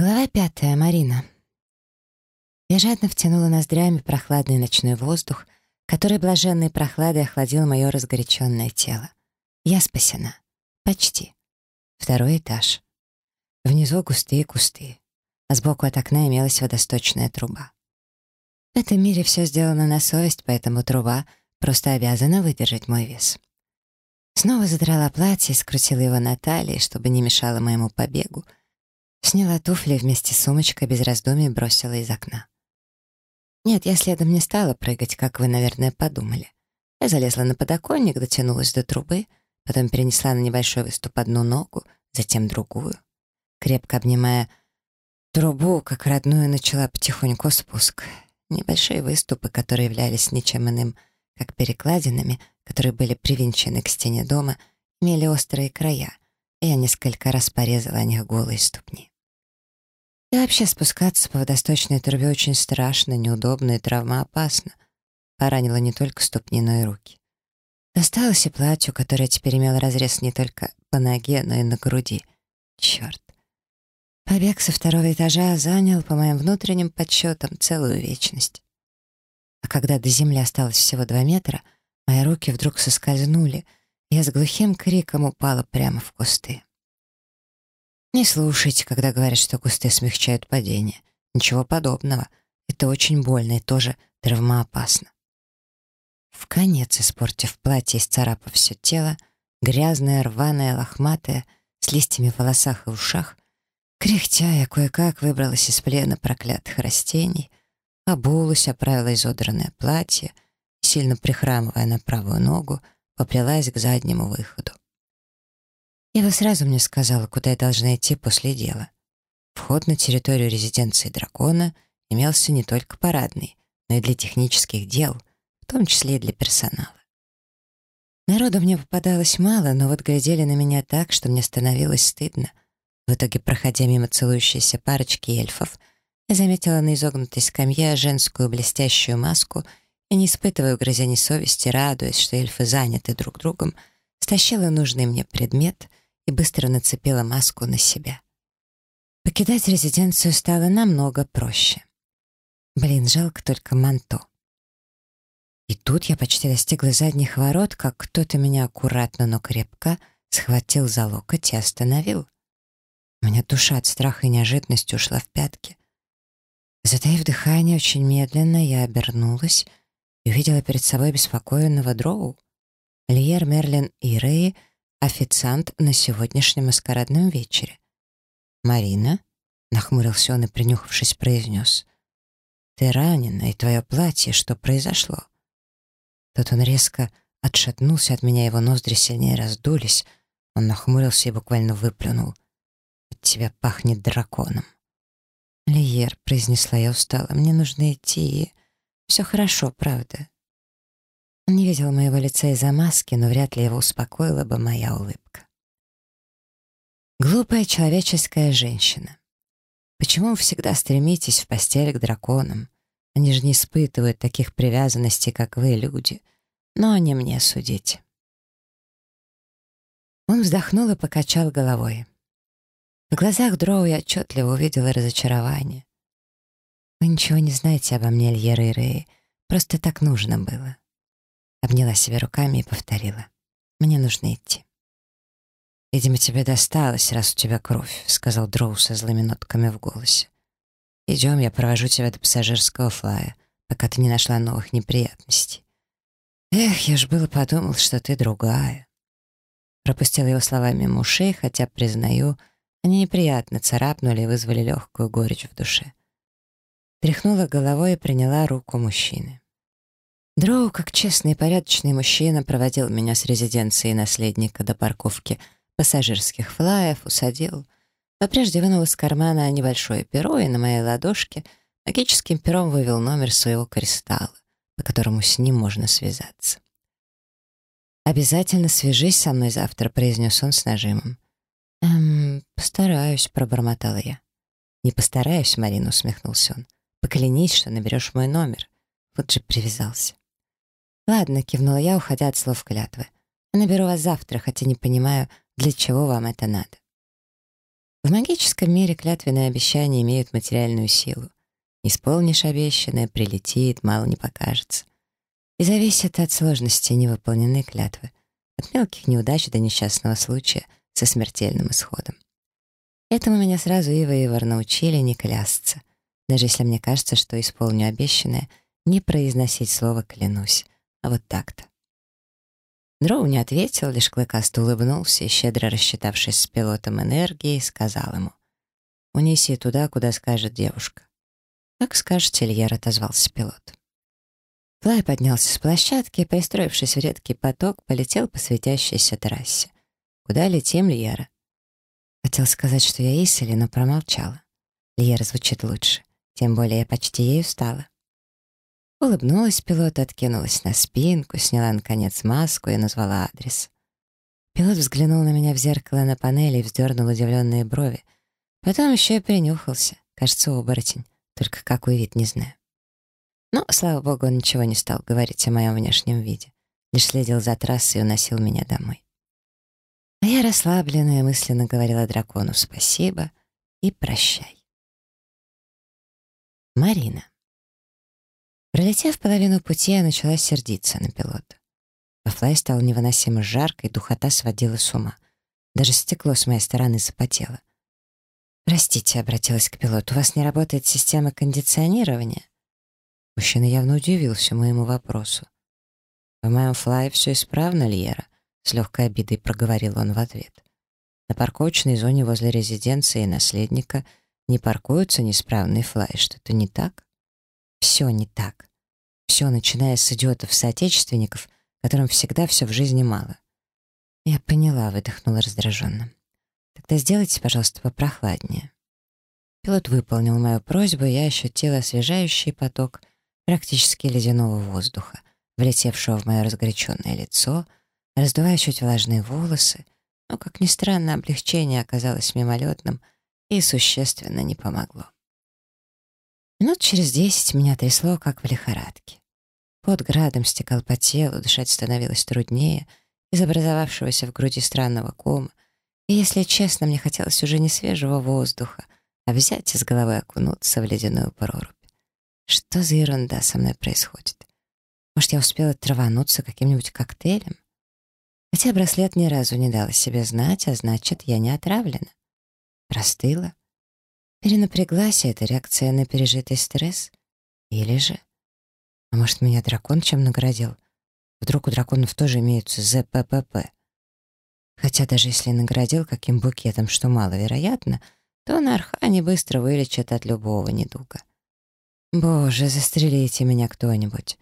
Глава пятая. Марина. Я жадно втянула ноздрями прохладный ночной воздух, который блаженной прохладой охладил мое разгоряченное тело. Я спасена. Почти. Второй этаж. Внизу густые кусты, а сбоку от окна имелась водосточная труба. В этом мире все сделано на совесть, поэтому труба просто обязана выдержать мой вес. Снова задрала платье и скрутила его на талии, чтобы не мешало моему побегу — Сняла туфли вместе с сумочкой, без раздумий бросила из окна. Нет, я следом не стала прыгать, как вы, наверное, подумали. Я залезла на подоконник, дотянулась до трубы, потом перенесла на небольшой выступ одну ногу, затем другую. Крепко обнимая трубу, как родную, начала потихоньку спуск. Небольшие выступы, которые являлись ничем иным, как перекладинами, которые были привинчены к стене дома, имели острые края, я несколько раз порезала о них голые ступни. И вообще спускаться по водосточной трубе очень страшно, неудобно и травмоопасно. Поранила не только ступни, но и руки. Досталось и платью, которое теперь имело разрез не только по ноге, но и на груди. Черт. Побег со второго этажа занял, по моим внутренним подсчетам, целую вечность. А когда до земли осталось всего два метра, мои руки вдруг соскользнули, я с глухим криком упала прямо в кусты. Не слушайте, когда говорят, что кусты смягчают падение. Ничего подобного. Это очень больно и тоже травмоопасно. В конец, испортив платье и сцарапав все тело, грязное, рваное, лохматое, с листьями в волосах и ушах, кряхтя я кое-как выбралась из плена проклятых растений, обулась, оправила изодранное платье, сильно прихрамывая на правую ногу, поплелась к заднему выходу. Ева сразу мне сказала, куда я должна идти после дела. Вход на территорию резиденции дракона имелся не только парадный, но и для технических дел, в том числе и для персонала. Народу мне попадалось мало, но вот глядели на меня так, что мне становилось стыдно. В итоге, проходя мимо целующейся парочки эльфов, я заметила на изогнутой скамье женскую блестящую маску и, не испытывая угрызений совести, радуясь, что эльфы заняты друг другом, стащила нужный мне предмет — и быстро нацепила маску на себя. Покидать резиденцию стало намного проще. Блин, жалко только манто. И тут я почти достигла задних ворот, как кто-то меня аккуратно, но крепко схватил за локоть и остановил. У меня душа от страха и неожиданности ушла в пятки. Затаив дыхание очень медленно, я обернулась и увидела перед собой беспокоенного дроу. Лиер, Мерлин и Рэй — официант на сегодняшнем маскарадном вечере. «Марина?» — нахмурился он и, принюхавшись, произнес. «Ты ранена, и твое платье, что произошло?» Тут он резко отшатнулся от меня, его ноздри сильнее раздулись. Он нахмурился и буквально выплюнул. «От тебя пахнет драконом». «Лиер», — произнесла я устало, — «мне нужно идти, все хорошо, правда. Он не видел моего лица из-за маски, но вряд ли его успокоила бы моя улыбка. Глупая человеческая женщина. Почему вы всегда стремитесь в постель к драконам? Они же не испытывают таких привязанностей, как вы, люди. Но не мне судить. Он вздохнул и покачал головой. В глазах Дроу я отчетливо увидела разочарование. «Вы ничего не знаете обо мне, Льера и Рэй. Просто так нужно было. Обняла себя руками и повторила. «Мне нужно идти». «Видимо, тебе досталось, раз у тебя кровь», — сказал Дроу со злыми нотками в голосе. «Идем, я провожу тебя до пассажирского флая, пока ты не нашла новых неприятностей». «Эх, я ж было подумал, что ты другая». Пропустила его слова мимо ушей, хотя, признаю, они неприятно царапнули и вызвали легкую горечь в душе. Тряхнула головой и приняла руку мужчины. Дроу, как честный и порядочный мужчина, проводил меня с резиденции наследника до парковки пассажирских флаев, усадил, но прежде вынул из кармана небольшое перо и на моей ладошке магическим пером вывел номер своего кристалла, по которому с ним можно связаться. «Обязательно свяжись со мной завтра», — произнес он с нажимом. «Эм, постараюсь», — пробормотала я. «Не постараюсь», — Марина усмехнулся он. «Поклянись, что наберешь мой номер». Вот же привязался. «Ладно», — кивнула я, уходя от слов клятвы. «Наберу вас завтра, хотя не понимаю, для чего вам это надо». В магическом мире клятвенные обещания имеют материальную силу. Исполнишь обещанное, прилетит, мало не покажется. И зависит от сложности невыполненной клятвы, от мелких неудач до несчастного случая со смертельным исходом. Этому меня сразу Ива и Ивар научили не клясться. Даже если мне кажется, что исполню обещанное, не произносить слово «клянусь», а вот так-то. Дроу не ответил, лишь клыкасто улыбнулся и, щедро рассчитавшись с пилотом энергии, сказал ему «Унеси туда, куда скажет девушка». «Как скажете, Ильяр», — отозвался пилот. Флай поднялся с площадки и, пристроившись в редкий поток, полетел по светящейся трассе. «Куда летим, Льяра?» Хотел сказать, что я Исели, но промолчала. Льяра звучит лучше. Тем более я почти ею стала. Улыбнулась пилот, откинулась на спинку, сняла, наконец, маску и назвала адрес. Пилот взглянул на меня в зеркало на панели и вздернул удивленные брови. Потом еще и принюхался. Кажется, оборотень. Только какой вид, не знаю. Но, слава богу, он ничего не стал говорить о моем внешнем виде. Лишь следил за трассой и уносил меня домой. А я расслабленная мысленно говорила дракону спасибо и прощай. Марина. Пролетев половину пути, я начала сердиться на пилота. Во флай стало невыносимо жарко, и духота сводила с ума. Даже стекло с моей стороны запотело. «Простите», — обратилась к пилоту, — «у вас не работает система кондиционирования?» Мужчина явно удивился моему вопросу. «В моем флае все исправно, Льера?» — с легкой обидой проговорил он в ответ. «На парковочной зоне возле резиденции наследника не паркуются неисправные флай. Что-то не так?» «Все не так. Все, начиная с идиотов-соотечественников, которым всегда все в жизни мало». «Я поняла», — выдохнула раздраженно. «Тогда сделайте, пожалуйста, попрохладнее». Пилот выполнил мою просьбу, и я ощутила освежающий поток практически ледяного воздуха, влетевшего в мое разгоряченное лицо, раздувая чуть влажные волосы, но, как ни странно, облегчение оказалось мимолетным и существенно не помогло. Минут через десять меня трясло, как в лихорадке. Под градом стекал по телу, дышать становилось труднее из образовавшегося в груди странного кома, и, если честно, мне хотелось уже не свежего воздуха, а взять и с головы окунуться в ледяную прорубь. Что за ерунда со мной происходит? Может, я успела травануться каким-нибудь коктейлем? Хотя браслет ни разу не дал себе знать, а значит, я не отравлена. Простыла? Перенапряглась, это реакция на пережитый стресс? Или же... А может, меня дракон чем наградил? Вдруг у драконов тоже имеются ЗППП? Хотя даже если наградил каким букетом, что маловероятно, то на Архане быстро вылечат от любого недуга. Боже, застрелите меня кто-нибудь.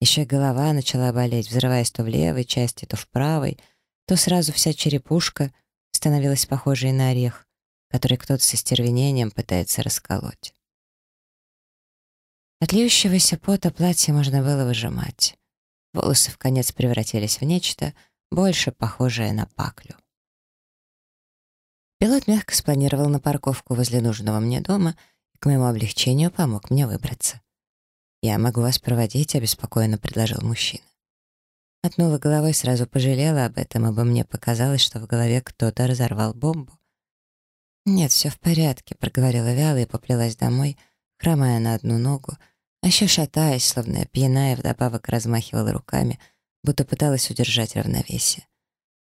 Еще голова начала болеть, взрываясь то в левой части, то в правой, то сразу вся черепушка становилась похожей на орех, который кто-то со стервенением пытается расколоть. От пота платье можно было выжимать. Волосы в конец превратились в нечто, больше похожее на паклю. Пилот мягко спланировал на парковку возле нужного мне дома — к моему облегчению помог мне выбраться. «Я могу вас проводить», — обеспокоенно предложил мужчина. Отнула головой, сразу пожалела об этом, ибо мне показалось, что в голове кто-то разорвал бомбу. «Нет, все в порядке», — проговорила вяло и поплелась домой, хромая на одну ногу, а еще шатаясь, словно пьяная, вдобавок размахивала руками, будто пыталась удержать равновесие.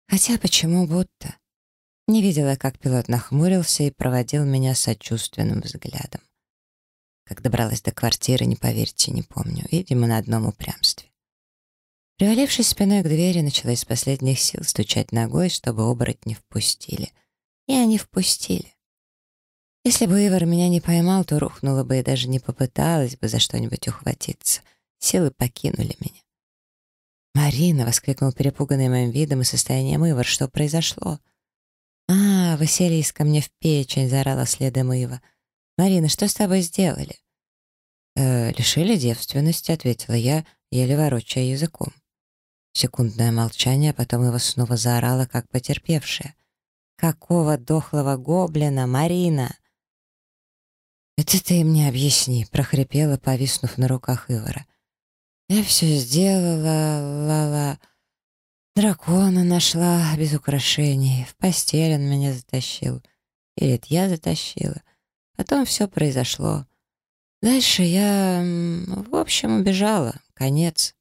Хотя почему будто? Не видела, как пилот нахмурился и проводил меня сочувственным взглядом. Как добралась до квартиры, не поверьте, не помню. Видимо, на одном упрямстве. Привалившись спиной к двери, начала из последних сил стучать ногой, чтобы оборотни впустили. И они впустили. Если бы Ивар меня не поймал, то рухнула бы и даже не попыталась бы за что-нибудь ухватиться. Силы покинули меня. «Марина!» — воскликнул перепуганный моим видом и состоянием Ивар. «Что произошло?» «А, Василиска мне в печень!» — заорала следом Ива. «Марина, что с тобой сделали?» «Э, «Лишили девственности», — ответила я, еле ворочая языком. Секундное молчание, а потом его снова заорала, как потерпевшая. «Какого дохлого гоблина, Марина?» «Это ты мне объясни», — прохрипела, повиснув на руках Ивара. «Я все сделала, ла-ла...» Дракона нашла без украшений, в постель он меня затащил. Или это я затащила. Потом все произошло. Дальше я, в общем, убежала. Конец.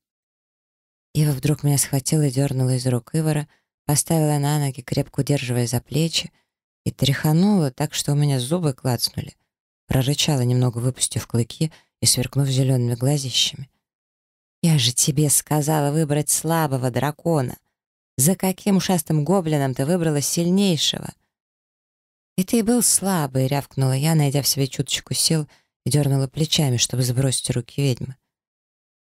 Ива вдруг меня схватила и дернула из рук Ивара, поставила на ноги, крепко удерживая за плечи, и тряханула так, что у меня зубы клацнули. Прорычала, немного выпустив клыки и сверкнув зелеными глазищами. «Я же тебе сказала выбрать слабого дракона. За каким ушастым гоблином ты выбрала сильнейшего?» «И ты был слабый», — рявкнула я, найдя в себе чуточку сил и дернула плечами, чтобы сбросить руки ведьмы.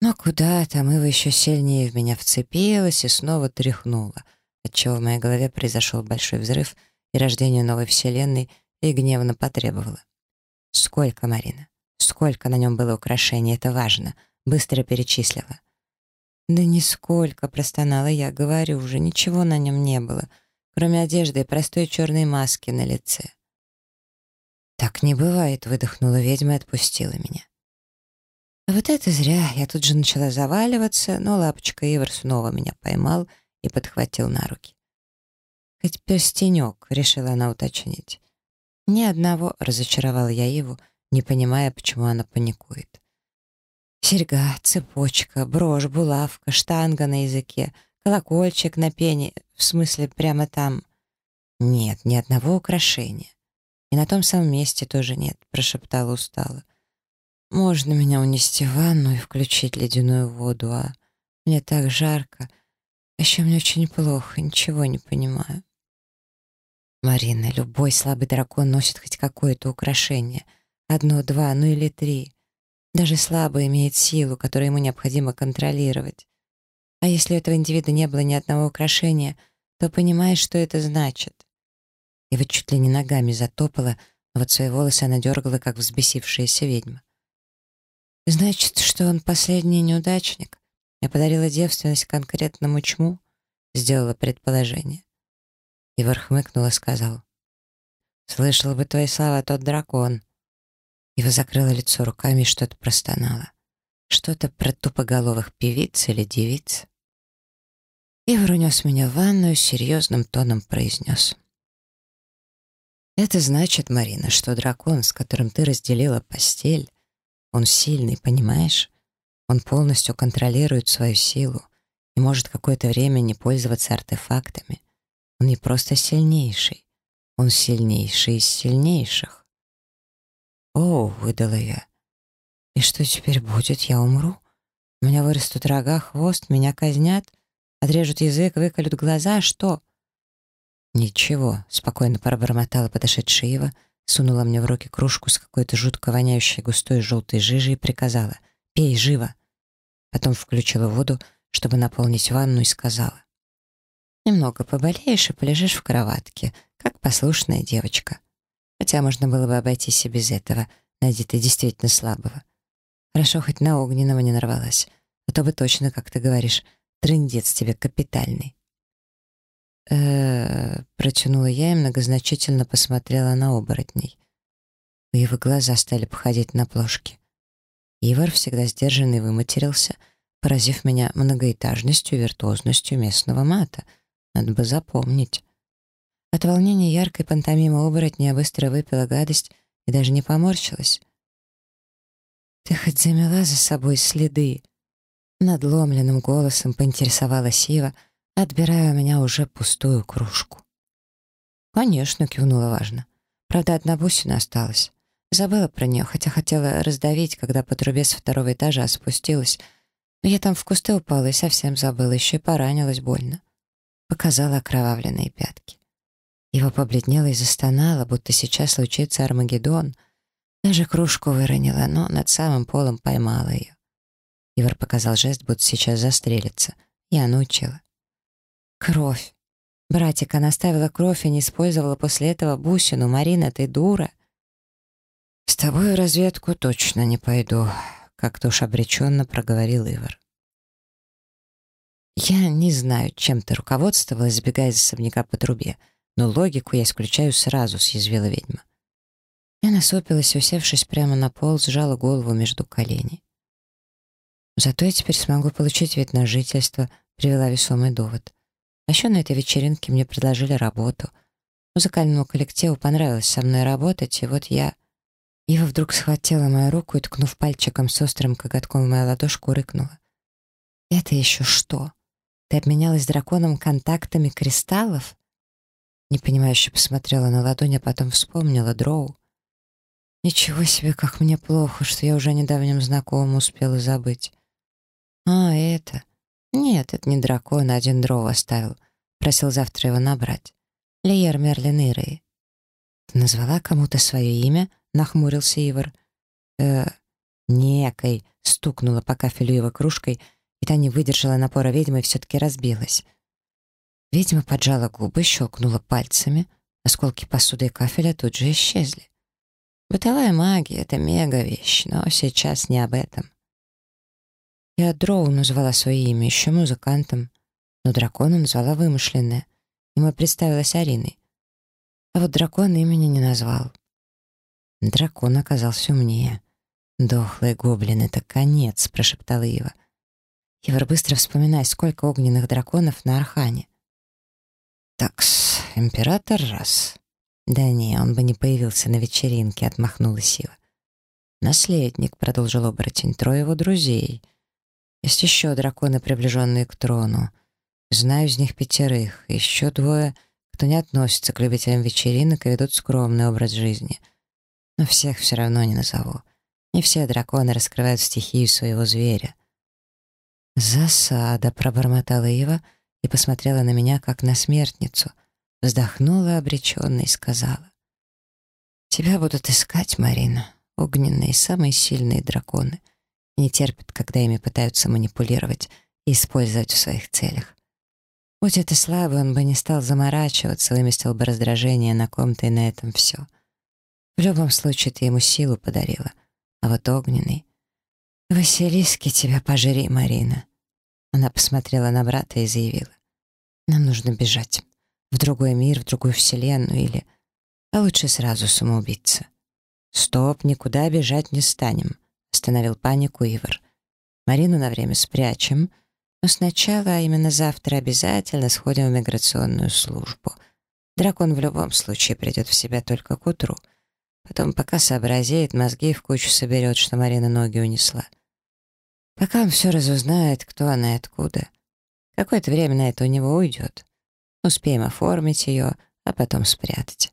Но куда там Ива еще сильнее в меня вцепилась и снова тряхнула, отчего в моей голове произошел большой взрыв и рождение новой вселенной, и гневно потребовала. «Сколько, Марина? Сколько на нем было украшений? Это важно!» Быстро перечислила. «Да нисколько», — простонала я, говорю уже, ничего на нем не было, кроме одежды и простой черной маски на лице. «Так не бывает», — выдохнула ведьма и отпустила меня. А вот это зря. Я тут же начала заваливаться, но лапочка Ивар снова меня поймал и подхватил на руки. «Хоть перстенек», — решила она уточнить. «Ни одного», — разочаровала я Иву, не понимая, почему она паникует. Серьга, цепочка, брошь, булавка, штанга на языке, колокольчик на пене, в смысле прямо там. Нет, ни одного украшения. И на том самом месте тоже нет, прошептала устало. Можно меня унести в ванну и включить ледяную воду, а мне так жарко. Еще мне очень плохо, ничего не понимаю. Марина, любой слабый дракон носит хоть какое-то украшение. Одно, два, ну или три. Даже слабый имеет силу, которую ему необходимо контролировать. А если у этого индивида не было ни одного украшения, то понимаешь, что это значит. И вот чуть ли не ногами затопала, но вот свои волосы она дергала, как взбесившаяся ведьма. Значит, что он последний неудачник? Я подарила девственность конкретному чму? Сделала предположение. Ивар хмыкнул и сказал. «Слышал бы твои слова тот дракон». Ива закрыла лицо руками и что-то простонала. Что-то про тупоголовых певиц или девиц. Ивар унес меня в ванную, серьезным тоном произнес. «Это значит, Марина, что дракон, с которым ты разделила постель, он сильный, понимаешь? Он полностью контролирует свою силу и может какое-то время не пользоваться артефактами. Он не просто сильнейший, он сильнейший из сильнейших. «О!» — выдала я. «И что теперь будет? Я умру? У меня вырастут рога, хвост, меня казнят, отрежут язык, выколют глаза, что?» «Ничего», — спокойно пробормотала подошедшая Ива, сунула мне в руки кружку с какой-то жутко воняющей густой желтой жижей и приказала «Пей, живо!». Потом включила воду, чтобы наполнить ванну, и сказала «Немного поболеешь и полежишь в кроватке, как послушная девочка. Хотя можно было бы обойтись и без этого, найди ты действительно слабого. Хорошо, хоть на огненного не нарвалась, а то бы точно, как ты говоришь, трындец тебе капитальный» э протянула я и многозначительно посмотрела на оборотней. Его глаза стали походить на плошки. Ивар всегда сдержанный выматерился, поразив меня многоэтажностью и виртуозностью местного мата. Надо бы запомнить. От волнения яркой пантомимы оборотня быстро выпила гадость и даже не поморщилась. «Ты хоть замела за собой следы?» Надломленным голосом поинтересовалась Ива, отбирая у меня уже пустую кружку. «Конечно», — кивнула важно. «Правда, одна бусина осталась. Забыла про нее, хотя хотела раздавить, когда по трубе с второго этажа спустилась. Но я там в кусты упала и совсем забыла, еще и поранилась больно». Показала окровавленные пятки. Его побледнело и застонало, будто сейчас случится Армагеддон. Даже кружку выронила, но над самым полом поймала ее. Ивар показал жест, будто сейчас застрелится. Я научила. Кровь. Братик, она ставила кровь и не использовала после этого бусину. Марина, ты дура. С тобой в разведку точно не пойду, как-то уж обреченно проговорил Ивар. Я не знаю, чем ты руководствовалась, сбегая из особняка по трубе, но логику я исключаю сразу, съязвила ведьма. Я насупилась, усевшись прямо на пол, сжала голову между коленей. Зато я теперь смогу получить вид на жительство, привела весомый довод. А еще на этой вечеринке мне предложили работу. Музыкальному коллективу понравилось со мной работать, и вот я... Ива вдруг схватила мою руку и, ткнув пальчиком с острым коготком в мою ладошку, рыкнула. «Это еще что? Ты обменялась драконом контактами кристаллов?» Непонимающе посмотрела на ладонь, а потом вспомнила Дроу. «Ничего себе, как мне плохо, что я уже недавнем знакомым успела забыть». «А, это...» «Нет, это не дракон, а один Дроу оставил. Просил завтра его набрать. Лиер Мерлин Иры». «Ты назвала кому-то свое имя?» — нахмурился Ивар. «Э, некой», — стукнула по кафелю его кружкой, и та не выдержала напора ведьмы и все-таки разбилась. Ведьма поджала губы, щелкнула пальцами, осколки посуды и кафеля тут же исчезли. Бытовая магия — это мега-вещь, но сейчас не об этом. Я Дроу назвала свое имя, еще музыкантом, но дракона назвала вымышленное. Ему представилась Ариной. А вот дракон имени не назвал. Дракон оказался умнее. «Дохлый гоблин — это конец», — прошептала Ива. Ивар, быстро вспоминай, сколько огненных драконов на Архане. Такс, император раз. Да не, он бы не появился на вечеринке, отмахнулась Ива. Наследник, продолжил оборотень, трое его друзей. Есть еще драконы, приближенные к трону. Знаю из них пятерых, еще двое, кто не относится к любителям вечеринок и ведут скромный образ жизни — но всех все равно не назову. Не все драконы раскрывают стихию своего зверя. «Засада», — пробормотала Ива и посмотрела на меня, как на смертницу, вздохнула обреченно и сказала. «Тебя будут искать, Марина, огненные, самые сильные драконы, не терпят, когда ими пытаются манипулировать и использовать в своих целях. Будь это слабый, он бы не стал заморачиваться, выместил бы раздражение на ком-то и на этом все. В любом случае ты ему силу подарила. А вот огненный... «Василиски тебя пожри, Марина!» Она посмотрела на брата и заявила. «Нам нужно бежать. В другой мир, в другую вселенную или... А лучше сразу самоубийца». «Стоп, никуда бежать не станем», — остановил панику Ивар. «Марину на время спрячем, но сначала, а именно завтра, обязательно сходим в миграционную службу. Дракон в любом случае придет в себя только к утру». Потом, пока сообразит, мозги в кучу соберет, что Марина ноги унесла. Пока он все разузнает, кто она и откуда. Какое-то время на это у него уйдет. Успеем оформить ее, а потом спрятать.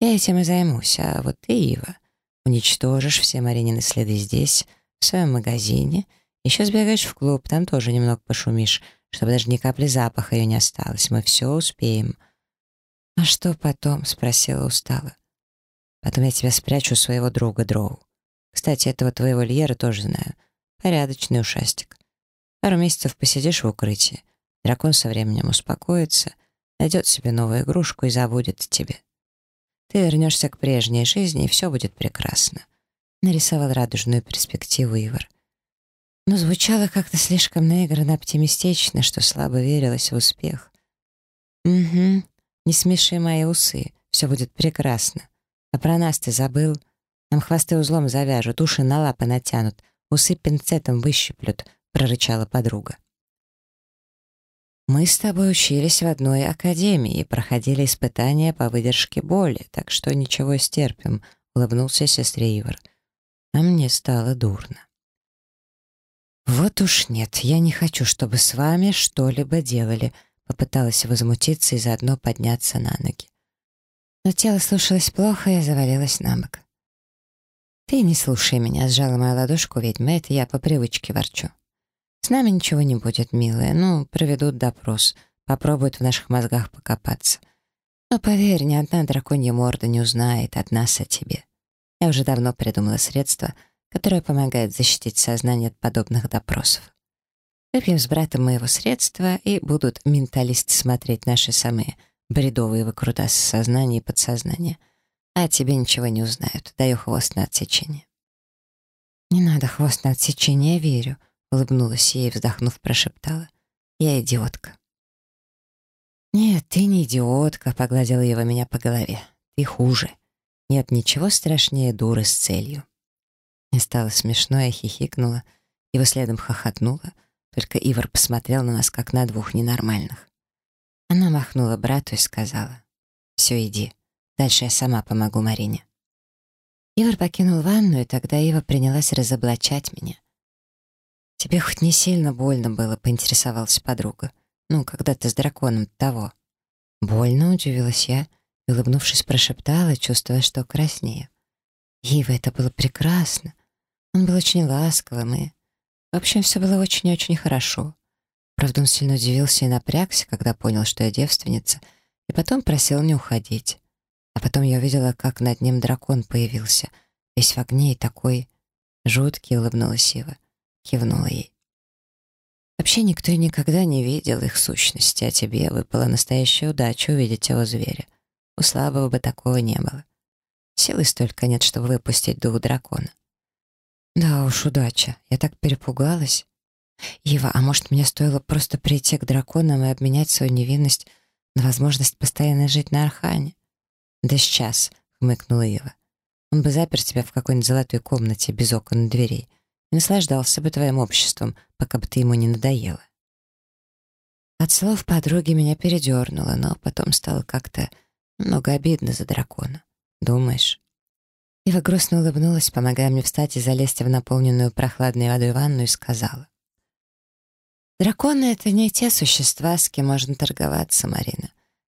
Я этим и займусь, а вот ты, Ива, уничтожишь все Маринины следы здесь, в своем магазине, еще сбегаешь в клуб, там тоже немного пошумишь, чтобы даже ни капли запаха ее не осталось. Мы все успеем. «А что потом?» — спросила устало. Потом я тебя спрячу своего друга Дроу. Кстати, этого твоего Льера тоже знаю. Порядочный ушастик. Пару месяцев посидишь в укрытии. Дракон со временем успокоится, найдет себе новую игрушку и забудет тебе. Ты вернешься к прежней жизни, и все будет прекрасно. Нарисовал радужную перспективу Ивар. Но звучало как-то слишком наигранно оптимистично, что слабо верилось в успех. «Угу, не смеши мои усы, все будет прекрасно. А про нас ты забыл? Нам хвосты узлом завяжут, уши на лапы натянут, усы пинцетом выщиплют», — прорычала подруга. «Мы с тобой учились в одной академии и проходили испытания по выдержке боли, так что ничего стерпим», — улыбнулся сестре Ивар. А мне стало дурно. «Вот уж нет, я не хочу, чтобы с вами что-либо делали», — попыталась возмутиться и заодно подняться на ноги. Но тело слушалось плохо, и я завалилась на бок. «Ты не слушай меня», — сжала мою ладошку ведьма, это я по привычке ворчу. «С нами ничего не будет, милая, ну, проведут допрос, попробуют в наших мозгах покопаться. Но поверь, ни одна драконья морда не узнает от нас о тебе. Я уже давно придумала средство, которое помогает защитить сознание от подобных допросов. Выпьем с братом моего средства, и будут менталисты смотреть наши самые бредовые выкрутасы сознания и подсознания. А тебе ничего не узнают. Даю хвост на отсечение. «Не надо хвост на отсечение, я верю», — улыбнулась ей, вздохнув, прошептала. «Я идиотка». «Нет, ты не идиотка», — погладила его меня по голове. «Ты хуже. Нет ничего страшнее дуры с целью». Мне стало смешно, я хихикнула, его следом хохотнула, только Ивар посмотрел на нас, как на двух ненормальных. Она махнула брату и сказала, Все, иди. Дальше я сама помогу Марине». Ивар покинул ванну, и тогда Ива принялась разоблачать меня. «Тебе хоть не сильно больно было?» — поинтересовалась подруга. «Ну, когда ты с драконом того». «Больно?» — удивилась я, и, улыбнувшись, прошептала, чувствуя, что краснею. «Ива, это было прекрасно. Он был очень ласковым, и... В общем, все было очень-очень хорошо. Правда, он сильно удивился и напрягся, когда понял, что я девственница, и потом просил не уходить. А потом я увидела, как над ним дракон появился, весь в огне и такой... Жуткий улыбнулась Ива, кивнула ей. Вообще никто и никогда не видел их сущности, а тебе выпала настоящая удача увидеть его зверя. У слабого бы такого не было. Силы столько нет, чтобы выпустить дух дракона. Да уж, удача. Я так перепугалась. Ива, а может, мне стоило просто прийти к драконам и обменять свою невинность на возможность постоянно жить на Архане? Да сейчас, хмыкнула Ива. Он бы запер тебя в какой-нибудь золотой комнате без окон и дверей и наслаждался бы твоим обществом, пока бы ты ему не надоела. От слов подруги меня передернуло, но потом стало как-то много обидно за дракона. Думаешь? Ива грустно улыбнулась, помогая мне встать и залезть в наполненную прохладной водой ванну и сказала. Драконы — это не те существа, с кем можно торговаться, Марина.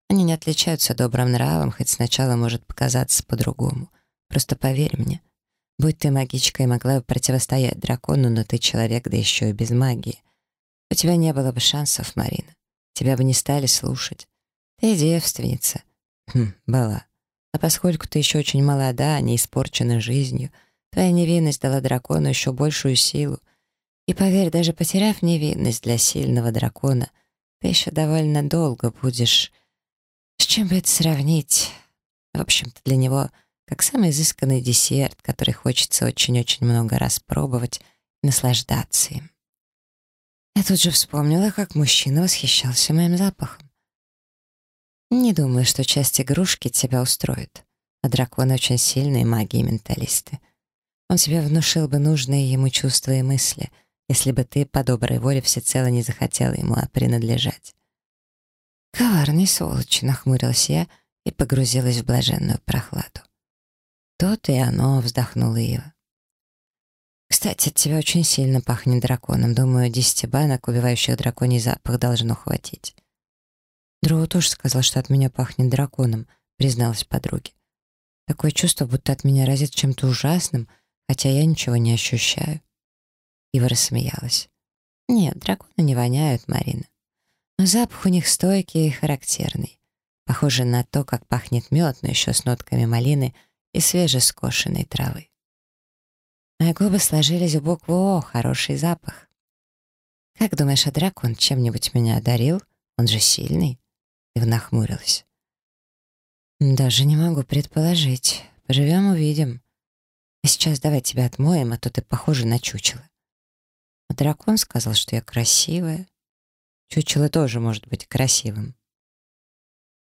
Они не отличаются добрым нравом, хоть сначала может показаться по-другому. Просто поверь мне. Будь ты магичкой, могла бы противостоять дракону, но ты человек, да еще и без магии. У тебя не было бы шансов, Марина. Тебя бы не стали слушать. Ты девственница. Хм, была. А поскольку ты еще очень молода, не испорчена жизнью, твоя невинность дала дракону еще большую силу — и поверь, даже потеряв невинность для сильного дракона, ты еще довольно долго будешь... С чем бы это сравнить? В общем-то, для него как самый изысканный десерт, который хочется очень-очень много раз пробовать и наслаждаться им. Я тут же вспомнила, как мужчина восхищался моим запахом. Не думаю, что часть игрушки тебя устроит. А драконы очень сильные маги и менталисты. Он тебе внушил бы нужные ему чувства и мысли — если бы ты по доброй воле всецело не захотела ему принадлежать. «Коварный сволочь», — нахмурилась я и погрузилась в блаженную прохладу. «То-то и оно», — вздохнула Ива. «Кстати, от тебя очень сильно пахнет драконом. Думаю, десяти банок, убивающих драконий запах, должно хватить». Дроу тоже сказал, что от меня пахнет драконом, призналась подруге. Такое чувство, будто от меня разит чем-то ужасным, хотя я ничего не ощущаю. Ива рассмеялась. «Нет, драконы не воняют, Марина. Но запах у них стойкий и характерный. Похоже на то, как пахнет мед, но еще с нотками малины и свежескошенной травы. Мои губы сложились в букву «О», хороший запах. «Как думаешь, а дракон чем-нибудь меня одарил? Он же сильный?» Ива нахмурилась. «Даже не могу предположить. Поживем — увидим. А сейчас давай тебя отмоем, а то ты похожа на чучело». А дракон сказал, что я красивая. Чучело тоже может быть красивым.